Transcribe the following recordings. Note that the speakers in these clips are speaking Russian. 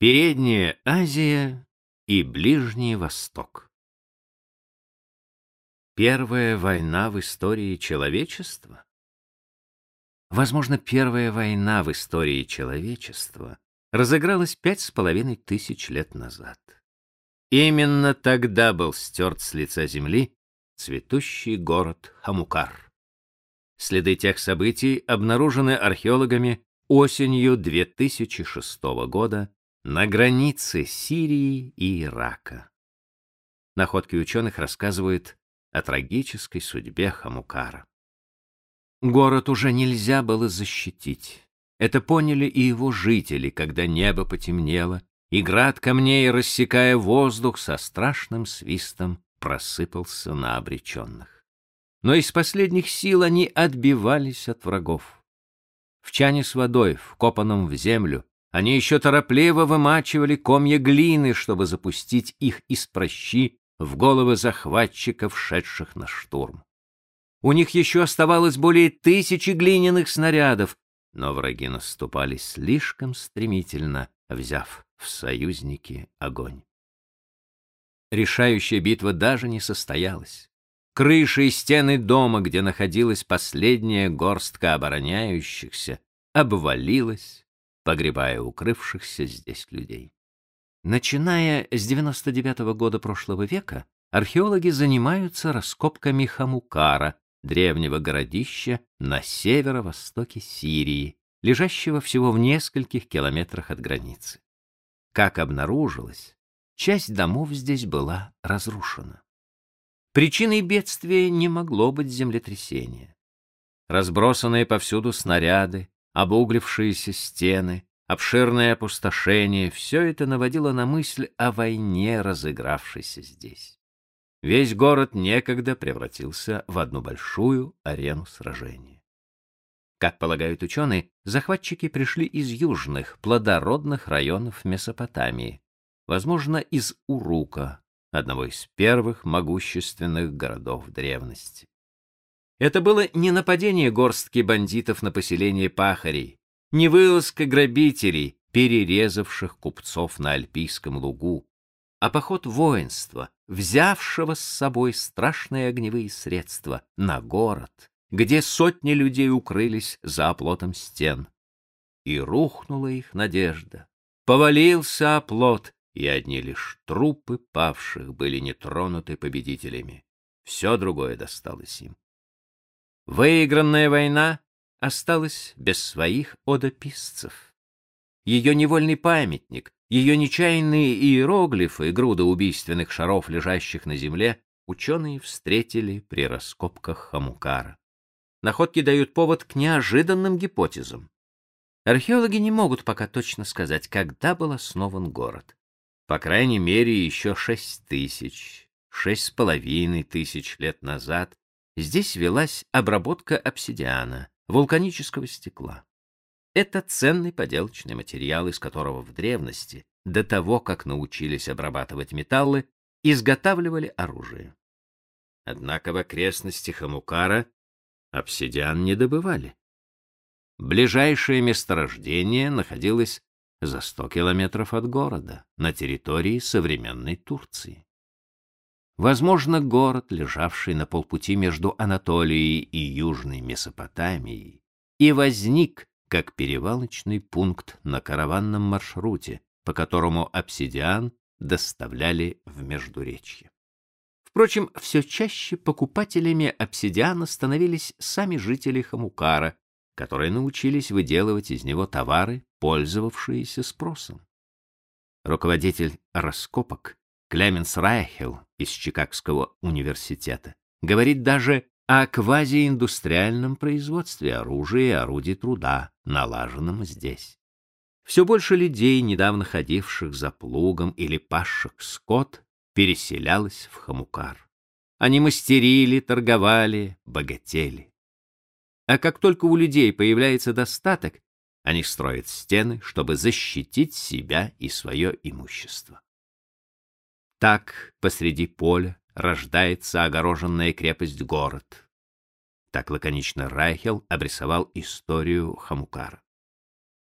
Передняя Азия и Ближний Восток. Первая война в истории человечества? Возможно, первая война в истории человечества разыгралась пять с половиной тысяч лет назад. Именно тогда был стерт с лица земли цветущий город Хамукар. Следы тех событий обнаружены археологами осенью 2006 года на границе Сирии и Ирака. Находки ученых рассказывают о трагической судьбе Хамукара. Город уже нельзя было защитить. Это поняли и его жители, когда небо потемнело, и град камней, рассекая воздух, со страшным свистом просыпался на обреченных. Но из последних сил они отбивались от врагов. В чане с водой, вкопанном в землю, они еще торопливо вымачивали комья глины, чтобы запустить их из прощи в головы захватчиков, шедших на штурм. У них еще оставалось более тысячи глиняных снарядов, но враги наступали слишком стремительно, взяв в союзники огонь. Решающая битва даже не состоялась. Крыши и стены дома, где находилась последняя горстка обороняющихся, обвалилась, погребая укрывшихся здесь людей. Начиная с 99 -го года прошлого века, археологи занимаются раскопками Хамукара, древнего городища на северо-востоке Сирии, лежащего всего в нескольких километрах от границы. Как обнаружилось, часть домов здесь была разрушена. Причиной бедствия не могло быть землетрясение. Разбросанные повсюду снаряды, обуглившиеся стены, обширное опустошение — все это наводило на мысль о войне, разыгравшейся здесь. Весь город некогда превратился в одну большую арену сражения. Как полагают ученые, захватчики пришли из южных, плодородных районов Месопотамии, возможно, из Урука, одного из первых могущественных городов древности. Это было не нападение горстки бандитов на поселение пахарей, не вылазка грабителей, перерезавших купцов на Альпийском лугу, а поход воинства, взявшего с собой страшные огневые средства на город, где сотни людей укрылись за оплотом стен. И рухнула их надежда. Повалился оплот, и одни лишь трупы павших были не тронуты победителями. Все другое досталось им. Выигранная война осталась без своих одописцев. Ее невольный памятник, ее нечаянные иероглифы и груда убийственных шаров, лежащих на земле, ученые встретили при раскопках Хамукара. Находки дают повод к неожиданным гипотезам. Археологи не могут пока точно сказать, когда был основан город. По крайней мере, еще шесть тысяч, шесть с половиной тысяч лет назад Здесь велась обработка обсидиана, вулканического стекла. Это ценный поделочный материал, из которого в древности, до того, как научились обрабатывать металлы, изготавливали оружие. Однако в окрестностях Хамукара обсидиан не добывали. Ближайшее месторождение находилось за 100 километров от города, на территории современной Турции. Возможно, город, лежавший на полпути между Анатолией и Южной Месопотамией, и возник как перевалочный пункт на караванном маршруте, по которому обсидиан доставляли в Междуречье. Впрочем, все чаще покупателями обсидиана становились сами жители Хамукара, которые научились выделывать из него товары, пользовавшиеся спросом. Руководитель раскопок Клеменс Райхел из Чикагского университета говорит даже о квазииндустриальном производстве оружия и орудий труда, налаженном здесь. Все больше людей, недавно ходивших за плугом или пасших скот, переселялось в Хамукар. Они мастерили, торговали, богатели. А как только у людей появляется достаток, они строят стены, чтобы защитить себя и свое имущество. Так посреди поля рождается огороженная крепость-город. Так лаконично Райхел обрисовал историю Хамукара.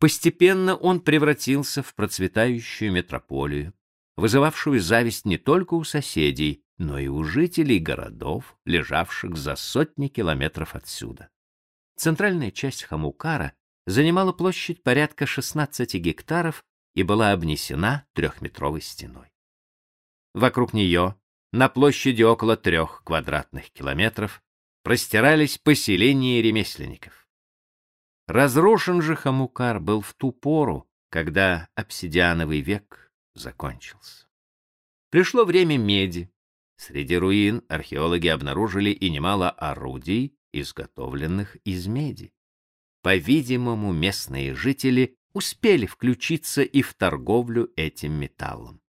Постепенно он превратился в процветающую метрополию, вызывавшую зависть не только у соседей, но и у жителей городов, лежавших за сотни километров отсюда. Центральная часть Хамукара занимала площадь порядка 16 гектаров и была обнесена трехметровой стеной. Вокруг нее, на площади около трех квадратных километров, простирались поселения ремесленников. Разрушен же Хамукар был в ту пору, когда обсидиановый век закончился. Пришло время меди. Среди руин археологи обнаружили и немало орудий, изготовленных из меди. По-видимому, местные жители успели включиться и в торговлю этим металлом.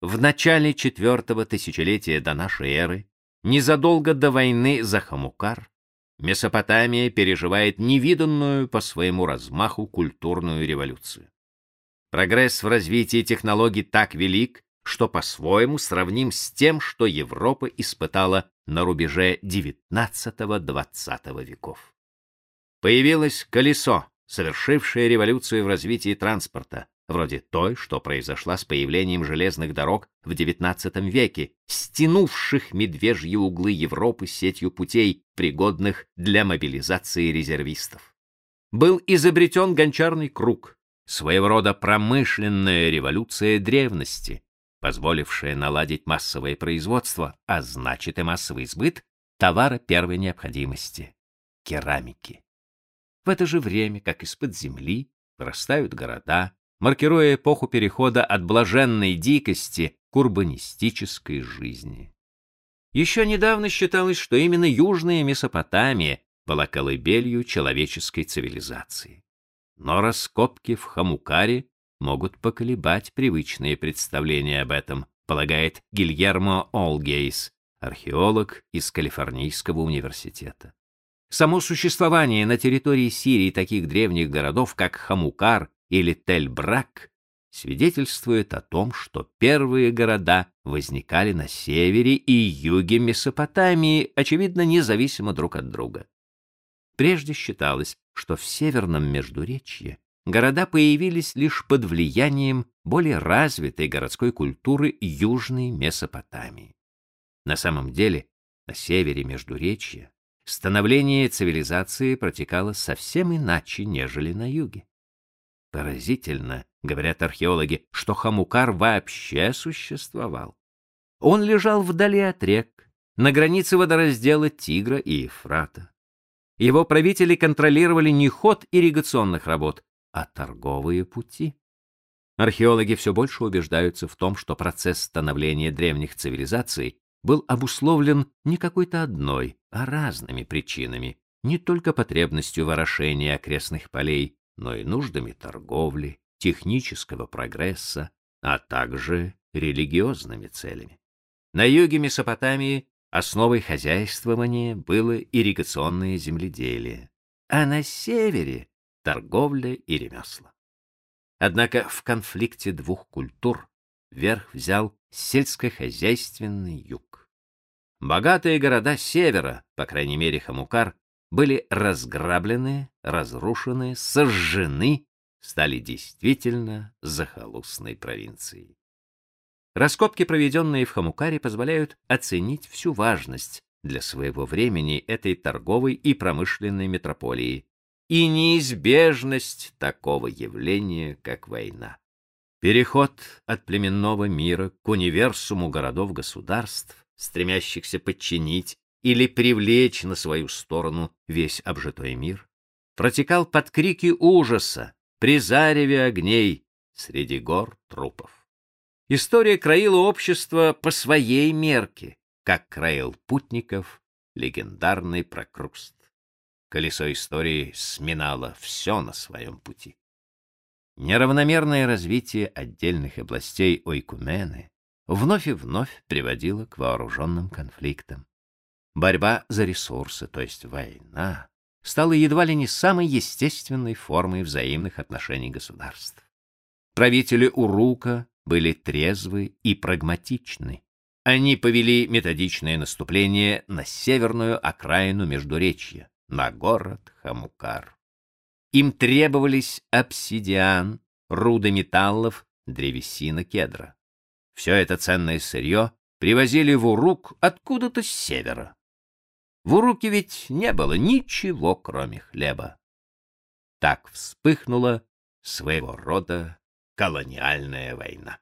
В начале четвертого тысячелетия до нашей эры, незадолго до войны за Хамукар, Месопотамия переживает невиданную по своему размаху культурную революцию. Прогресс в развитии технологий так велик, что по-своему сравним с тем, что Европа испытала на рубеже XIX-XX веков. Появилось колесо, совершившее революцию в развитии транспорта, вроде той, что произошла с появлением железных дорог в XIX веке, стянувших медвежьи углы Европы сетью путей, пригодных для мобилизации резервистов. Был изобретен гончарный круг, своего рода промышленная революция древности, позволившая наладить массовое производство, а значит и массовый сбыт товара первой необходимости керамики. В это же время, как из-под земли, вырастают города, маркируя эпоху перехода от блаженной дикости к урбанистической жизни. Еще недавно считалось, что именно Южная Месопотамия была колыбелью человеческой цивилизации. Но раскопки в Хамукаре могут поколебать привычные представления об этом, полагает Гильермо Олгейс, археолог из Калифорнийского университета. Само существование на территории Сирии таких древних городов, как Хамукар или Тель-Брак, свидетельствует о том, что первые города возникали на севере и юге Месопотамии, очевидно, независимо друг от друга. Прежде считалось, что в северном Междуречье города появились лишь под влиянием более развитой городской культуры Южной Месопотамии. На самом деле, на севере Междуречья становление цивилизации протекало совсем иначе, нежели на юге. Поразительно, говорят археологи, что Хамукар вообще существовал. Он лежал вдали от рек, на границе водораздела Тигра и Ефрата. Его правители контролировали не ход ирригационных работ, а торговые пути. Археологи все больше убеждаются в том, что процесс становления древних цивилизаций был обусловлен не какой-то одной, а разными причинами, не только потребностью в орошении окрестных полей, но и нуждами торговли, технического прогресса, а также религиозными целями. На юге Месопотамии основой хозяйствования было ирригационное земледелие, а на севере — торговля и ремесла. Однако в конфликте двух культур верх взял сельскохозяйственный юг. Богатые города севера, по крайней мере Хамукар, были разграблены, разрушены, сожжены, стали действительно захолустной провинцией. Раскопки, проведенные в Хамукаре, позволяют оценить всю важность для своего времени этой торговой и промышленной метрополии и неизбежность такого явления, как война. Переход от племенного мира к универсуму городов-государств, стремящихся подчинить или привлечь на свою сторону весь обжитой мир, протекал под крики ужаса, при зареве огней, среди гор трупов. История краила общество по своей мерке, как краил путников легендарный Прокруст. Колесо истории сминало все на своем пути. Неравномерное развитие отдельных областей Ойкумены вновь и вновь приводило к вооруженным конфликтам. Борьба за ресурсы, то есть война, стала едва ли не самой естественной формой взаимных отношений государств. Правители Урука были трезвы и прагматичны. Они повели методичное наступление на северную окраину Междуречья, на город Хамукар. Им требовались обсидиан, руды металлов, древесина кедра. Все это ценное сырье привозили в Урук откуда-то с севера. В Уруке ведь не было ничего, кроме хлеба. Так вспыхнула своего рода колониальная война.